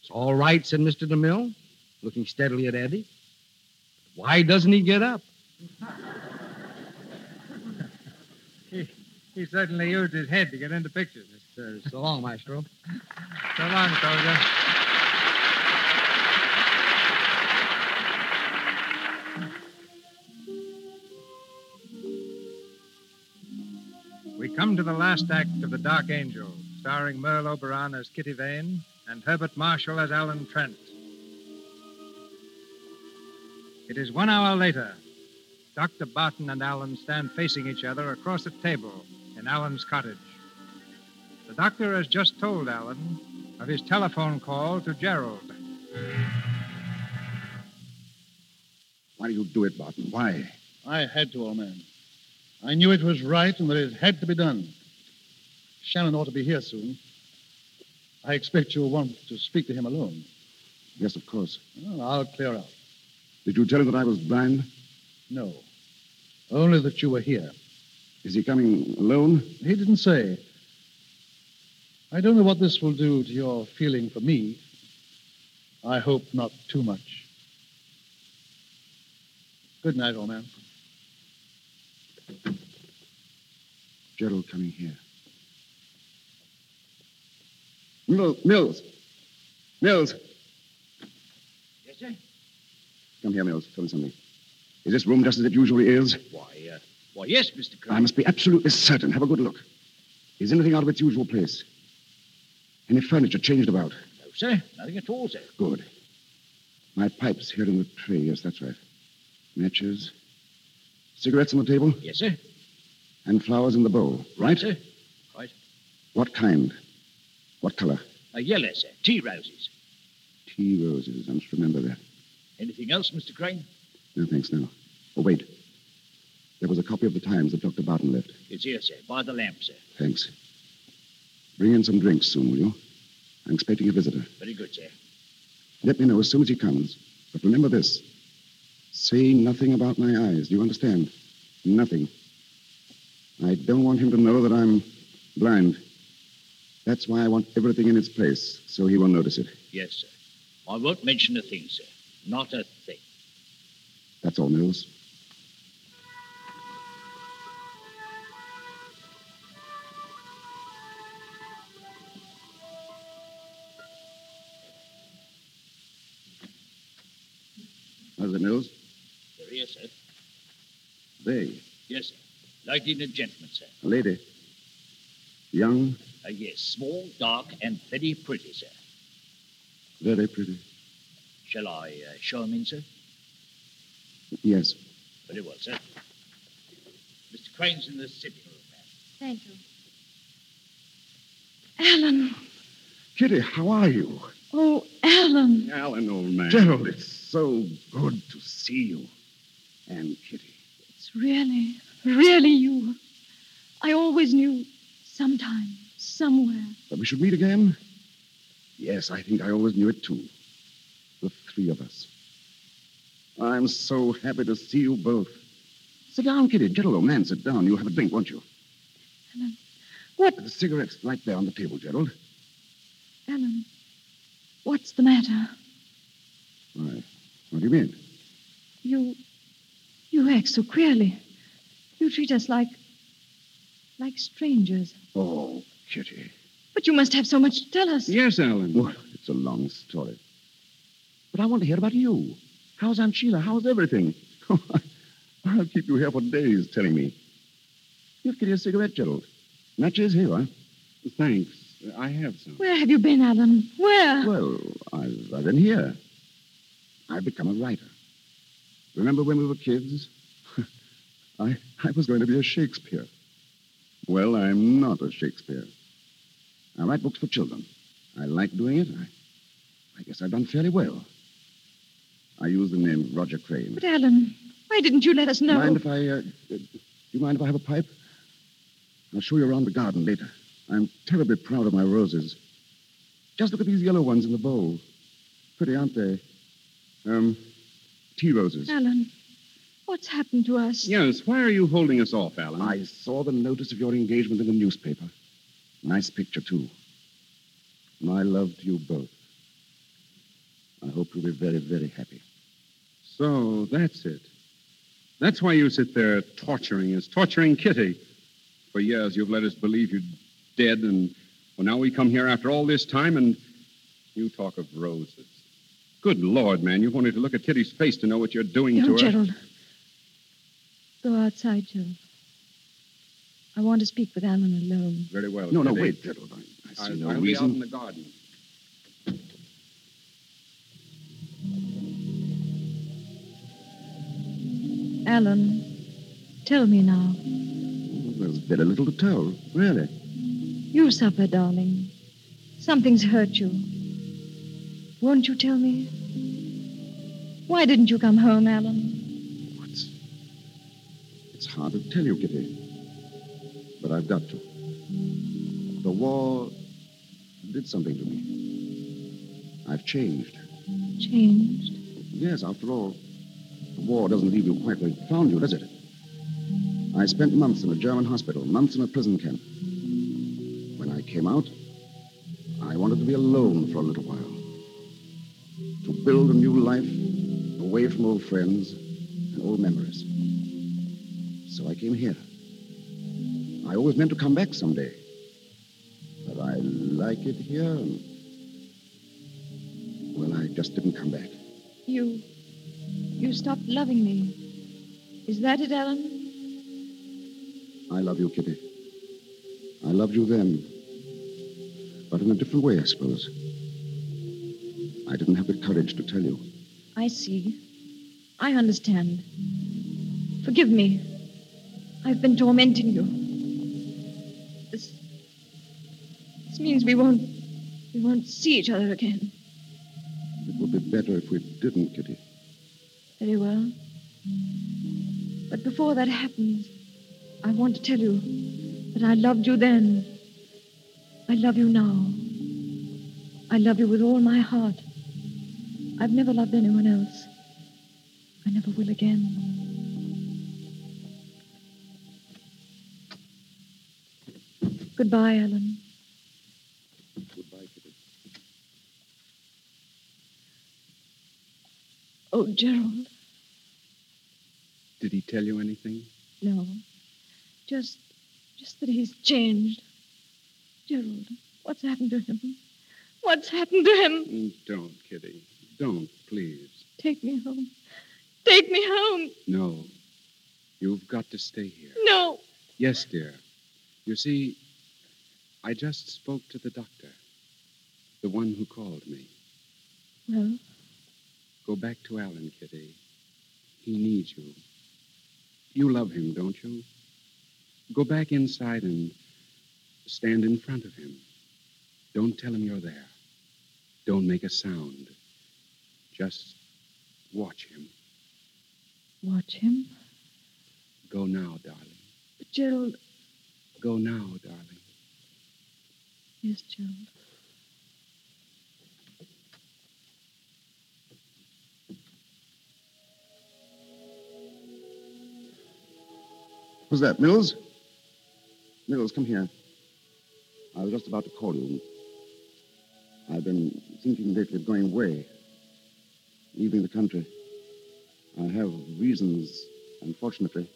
It's all right, said Mr. DeMille, looking steadily at Eddie. Why doesn't he get up? He, he certainly used his head to get into pictures. Uh, so long, Maestro. So long, soldier. We come to the last act of The Dark Angel, starring Merle Oberon as Kitty Vane and Herbert Marshall as Alan Trent. It is one hour later. Dr. Barton and Alan stand facing each other across a table in Alan's cottage. The doctor has just told Alan of his telephone call to Gerald. Why do you do it, Barton? Why? I had to, old man. I knew it was right and that it had to be done. Shannon ought to be here soon. I expect you'll want to speak to him alone. Yes, of course. Well, I'll clear out. Did you tell him that I was blind? No. Only that you were here. Is he coming alone? He didn't say. I don't know what this will do to your feeling for me. I hope not too much. Good night, old man. Gerald coming here. Mil- Mills. Mills. Yes, sir? Come here, Mills. Tell me something. Is this room just as it usually is? Why, uh, why, yes, Mr. Crane. I must be absolutely certain. Have a good look. Is anything out of its usual place? Any furniture changed about? No, sir. Nothing at all, sir. Good. My pipes here in the tray. Yes, that's right. Matches. Cigarettes on the table? Yes, sir. And flowers in the bowl, right? Sir. Right. What kind? What color? A yellow, sir. Tea roses. Tea roses. I must remember that. Anything else, Mr. Crane? No, thanks, no. Oh, wait. There was a copy of the Times that Dr. Barton left. It's here, sir. By the lamp, sir. Thanks. Bring in some drinks soon, will you? I'm expecting a visitor. Very good, sir. Let me know as soon as he comes. But remember this. Say nothing about my eyes. Do you understand? Nothing. I don't want him to know that I'm blind. That's why I want everything in its place, so he won't notice it. Yes, sir. I won't mention a thing, sir. Not a thing. That's all, Mills. How's it, Mills? They're here, sir. They. Yes, sir. Lady and a gentleman, sir. A lady. Young, Uh, yes, small, dark, and very pretty, sir. very pretty. Shall I uh, him in, sir? Yes. Very well, sir. Mr. Crane's in the sitting room, ma'am. Thank you. Alan. Kitty, how are you? Oh, Alan. Alan, old man. Gerald, it's so good to see you. And Kitty. It's really, really you. I always knew sometime, somewhere. That we should meet again? Yes, I think I always knew it too. The three of us. I'm so happy to see you both. Sit down, Kitty. Gerald, old man, sit down. You'll have a drink, won't you? Alan. What? The cigarette's right there on the table, Gerald. Alan. What's the matter? Why? What do you mean? You. You act so queerly. You treat us like. like strangers. Oh, Kitty. But you must have so much to tell us. Yes, Alan. Well, it's a long story. But I want to hear about you. How's Aunt Sheila? How's everything? I'll keep you here for days telling me. Give Kitty a cigarette, Gerald. Matches here, huh? Thanks. I have some. Where have you been, Alan? Where? Well, I've, I've been here. I've become a writer. Remember when we were kids? I, I was going to be a Shakespeare. Well, I'm not a Shakespeare. I write books for children. I like doing it. I, I guess I've done fairly well. I use the name Roger Crane. But, Alan, why didn't you let us know? Mind if I, uh, do you mind if I have a pipe? I'll show you around the garden later. I'm terribly proud of my roses. Just look at these yellow ones in the bowl. Pretty, aren't they? Um, tea roses. Alan, what's happened to us? Yes, why are you holding us off, Alan? I saw the notice of your engagement in the newspaper. Nice picture, too. And I loved you both. I hope you'll be very, very happy. So that's it. That's why you sit there torturing us, torturing Kitty. For years you've let us believe you're dead, and well, now we come here after all this time, and you talk of roses. Good Lord, man, you've only to look at Kitty's face to know what you're doing No, to her. Gerald. Go outside, Gerald. I want to speak with Alan alone. Very well. No, no, wait, Gerald. I, I see I'll, no I'll reason. be out in the garden. Alan, tell me now. There's very little to tell, really. You suffer, darling. Something's hurt you. Won't you tell me? Why didn't you come home, Alan? It's hard to tell you, Kitty. But I've got to. The war did something to me. I've changed. Changed. Yes, after all, war doesn't leave you quite where it found you, does it? I spent months in a German hospital, months in a prison camp. When I came out, I wanted to be alone for a little while. To build a new life away from old friends and old memories. So I came here. I always meant to come back someday. But I like it here, and. Well, I just didn't come back. You. You stopped loving me. Is that it, Alan? I love you, Kitty. I loved you then. But in a different way, I suppose. I didn't have the courage to tell you. I see. I understand. Forgive me. I've been tormenting you. This. This means we won't. We won't see each other again. It would be better if we didn't, Kitty. Very well. But before that happens, I want to tell you that I loved you then. I love you now. I love you with all my heart. I've never loved anyone else. I never will again. Goodbye, Ellen. Goodbye, Kitty. Oh, Gerald. Did he tell you anything? No. Just, just that he's changed. Gerald, what's happened to him? What's happened to him? Mm, Don't, Kitty. Don't, please. Take me home. Take me home. No. You've got to stay here. No. Yes, dear. You see, I just spoke to the doctor, the one who called me. Well, Go back to Alan, Kitty. He needs you. You love him, don't you? Go back inside and stand in front of him. Don't tell him you're there. Don't make a sound. Just watch him. watch him. Go now, darling. But Gerald, Go now, darling. yes, Gerald. Who's that, Mills? Mills, come here. I was just about to call you. I've been thinking lately of going away, leaving the country. I have reasons, unfortunately,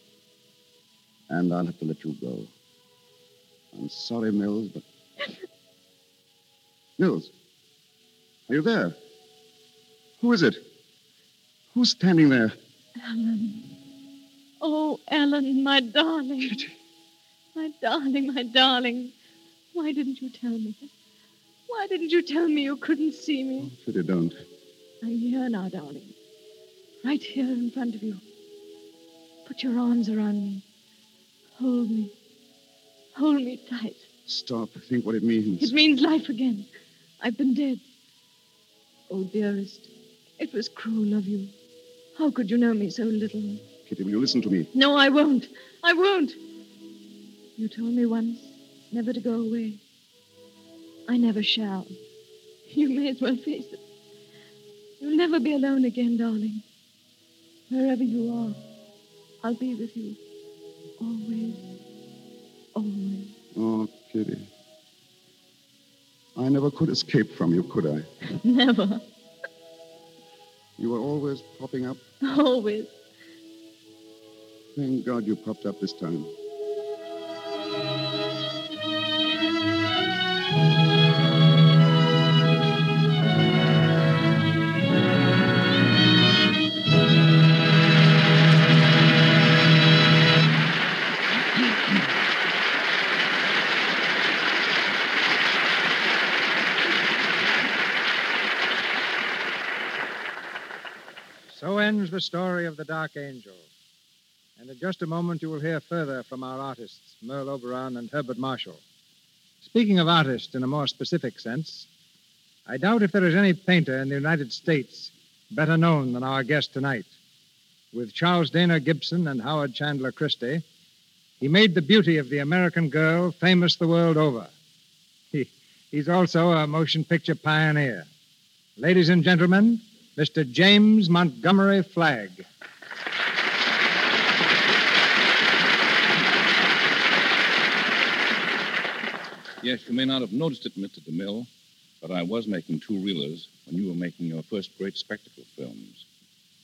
and I'll have to let you go. I'm sorry, Mills, but. Mills, are you there? Who is it? Who's standing there? Ellen. Oh, Ellen, my darling. My darling, my darling. Why didn't you tell me? Why didn't you tell me you couldn't see me? Oh, Kitty, don't. I'm here now, darling. Right here in front of you. Put your arms around me. Hold me. Hold me tight. Stop. Think what it means. It means life again. I've been dead. Oh, dearest, it was cruel of you. How could you know me so little? Kitty, will you listen to me? No, I won't. I won't. You told me once never to go away. I never shall. You may as well face it. You'll never be alone again, darling. Wherever you are, I'll be with you. Always. Always. Oh, Kitty. I never could escape from you, could I? Never. You were always popping up. Always. Thank God you popped up this time. So ends the story of the Dark Angel. And in just a moment, you will hear further from our artists, Merle Oberon and Herbert Marshall. Speaking of artists in a more specific sense, I doubt if there is any painter in the United States better known than our guest tonight. With Charles Dana Gibson and Howard Chandler Christy, he made the beauty of the American girl famous the world over. He, he's also a motion picture pioneer. Ladies and gentlemen, Mr. James Montgomery Flagg. Yes, you may not have noticed it, Mr. DeMille, but I was making two reelers when you were making your first great spectacle films.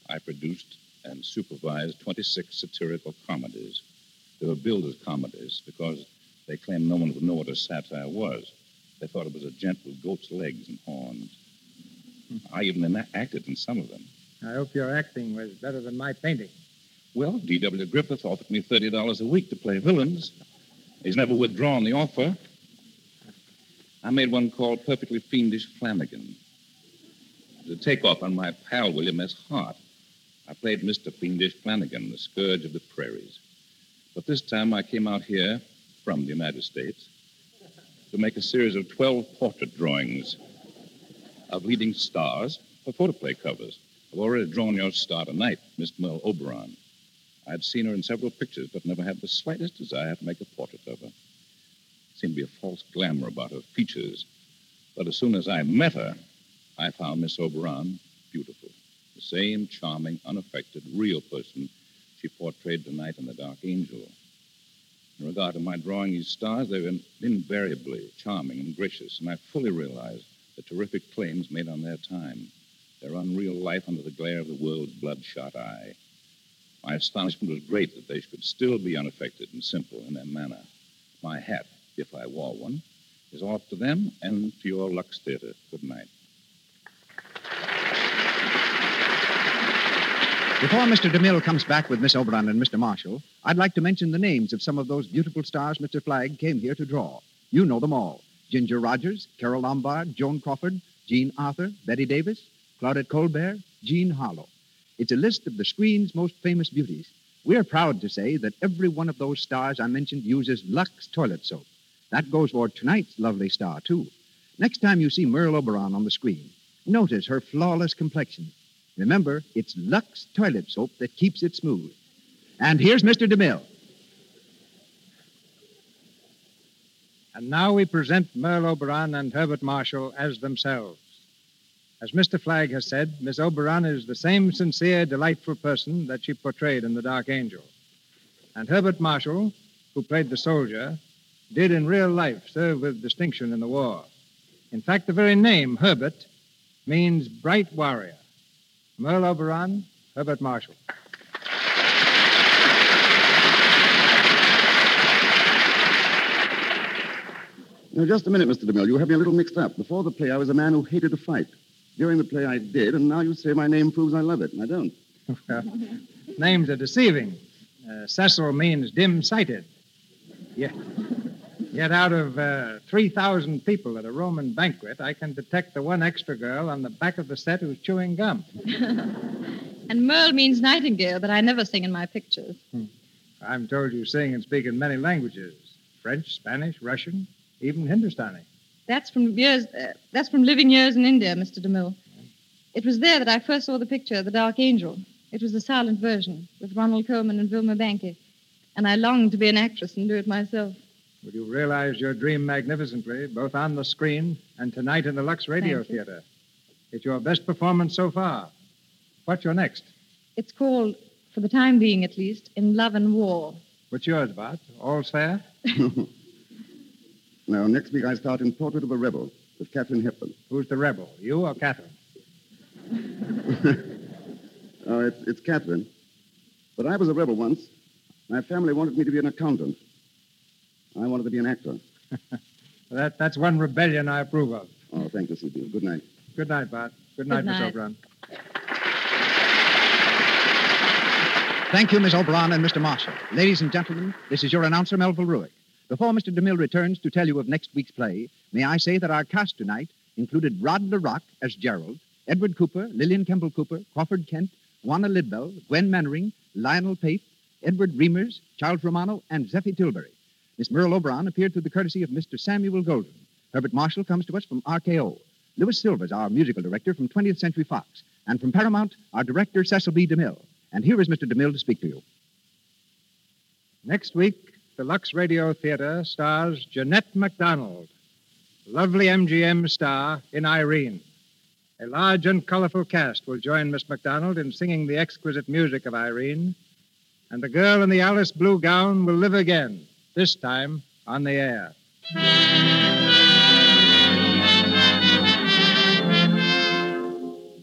I produced and supervised 26 satirical comedies. They were billed as comedies because they claimed no one would know what a satire was. They thought it was a gent with goat's legs and horns. Hmm. I even acted in some of them. I hope your acting was better than my painting. Well, D.W. Griffith offered me $30 a week to play villains. He's never withdrawn the offer. I made one called Perfectly Fiendish Flanagan. To take off on my pal William S. Hart, I played Mr. Fiendish Flanagan, the scourge of the prairies. But this time I came out here from the United States to make a series of 12 portrait drawings of leading stars for photoplay covers. I've already drawn your star tonight, Miss Merle Oberon. I'd seen her in several pictures, but never had the slightest desire to make a portrait of her. Seemed to be a false glamour about her features. But as soon as I met her, I found Miss Oberon beautiful. The same charming, unaffected, real person she portrayed tonight in The Dark Angel. In regard to my drawing these stars, they've been invariably charming and gracious, and I fully realize the terrific claims made on their time, their unreal life under the glare of the world's bloodshot eye. My astonishment was great that they could still be unaffected and simple in their manner. My hat, if I wore one, is off to them and to your Lux Theater. Good night. Before Mr. DeMille comes back with Miss Oberon and Mr. Marshall, I'd like to mention the names of some of those beautiful stars Mr. Flagg came here to draw. You know them all. Ginger Rogers, Carole Lombard, Joan Crawford, Jean Arthur, Bette Davis, Claudette Colbert, Jean Harlow. It's a list of the screen's most famous beauties. We're proud to say that every one of those stars I mentioned uses Lux toilet soap. That goes for tonight's lovely star, too. Next time you see Merle Oberon on the screen, notice her flawless complexion. Remember, it's Lux toilet soap that keeps it smooth. And here's Mr. DeMille. And now we present Merle Oberon and Herbert Marshall as themselves. As Mr. Flagg has said, Miss Oberon is the same sincere, delightful person that she portrayed in The Dark Angel. And Herbert Marshall, who played the soldier, did in real life serve with distinction in the war. In fact, the very name, Herbert, means bright warrior. Merle Oberon, Herbert Marshall. Now, just a minute, Mr. DeMille. You have me a little mixed up. Before the play, I was a man who hated to fight. During the play, I did, and now you say my name proves I love it, and I don't. Names are deceiving. Uh, Cecil means dim sighted. Yet, yet out of uh, 3,000 people at a Roman banquet, I can detect the one extra girl on the back of the set who's chewing gum. And Merle means nightingale, but I never sing in my pictures. I'm told you sing and speak in many languages French, Spanish, Russian, even Hindustani. That's from years. Uh, that's from living years in India, Mr. DeMille. It was there that I first saw the picture, of The Dark Angel. It was the silent version with Ronald Colman and Vilma Banky, and I longed to be an actress and do it myself. Well, you realized your dream magnificently, both on the screen and tonight in the Lux Radio Thank you. Theater. It's your best performance so far. What's your next? It's called, for the time being at least, In Love and War. What's yours, Bart? All's fair? now, next week I start in Portrait of a Rebel with Katharine Hepburn. Who's the rebel, you or Katharine? Oh, it's, it's Katharine. But I was a rebel once. My family wanted me to be an accountant. I wanted to be an actor. That, that's one rebellion I approve of. Oh, thank you, C.B. Good night. Good night, Bart. Good night, Miss night. Oberon. Thank you, Miss O'Brien and Mr. Marshall. Ladies and gentlemen, this is your announcer, Melville Ruick. Before Mr. DeMille returns to tell you of next week's play, may I say that our cast tonight included Rod La Rocque as Gerald, Edward Cooper, Lillian Kemble Cooper, Crawford Kent, Juana Lidbell, Gwen Mannering, Lionel Paith, Edward Reimers, Charles Romano, and Zeffie Tilbury. Miss Merle Oberon appeared through the courtesy of Mr. Samuel Goldwyn. Herbert Marshall comes to us from RKO. Louis Silvers, our musical director from 20th Century Fox. And from Paramount, our director, Cecil B. DeMille. And here is Mr. DeMille to speak to you. Next week, the Lux Radio Theater stars Jeanette MacDonald, lovely MGM star in Irene. A large and colorful cast will join Miss MacDonald in singing the exquisite music of Irene, and the girl in the Alice blue gown will live again, this time on the air.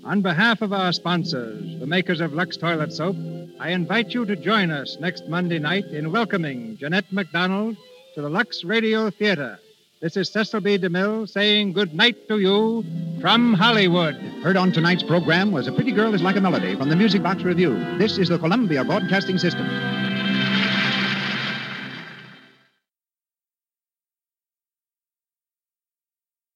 On behalf of our sponsors, the makers of Lux Toilet Soap, I invite you to join us next Monday night in welcoming Jeanette MacDonald to the Lux Radio Theater. This is Cecil B. DeMille saying good night to you from Hollywood. Heard on tonight's program was A Pretty Girl is Like a Melody from the Music Box Revue. This is the Columbia Broadcasting System.